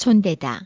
손대다.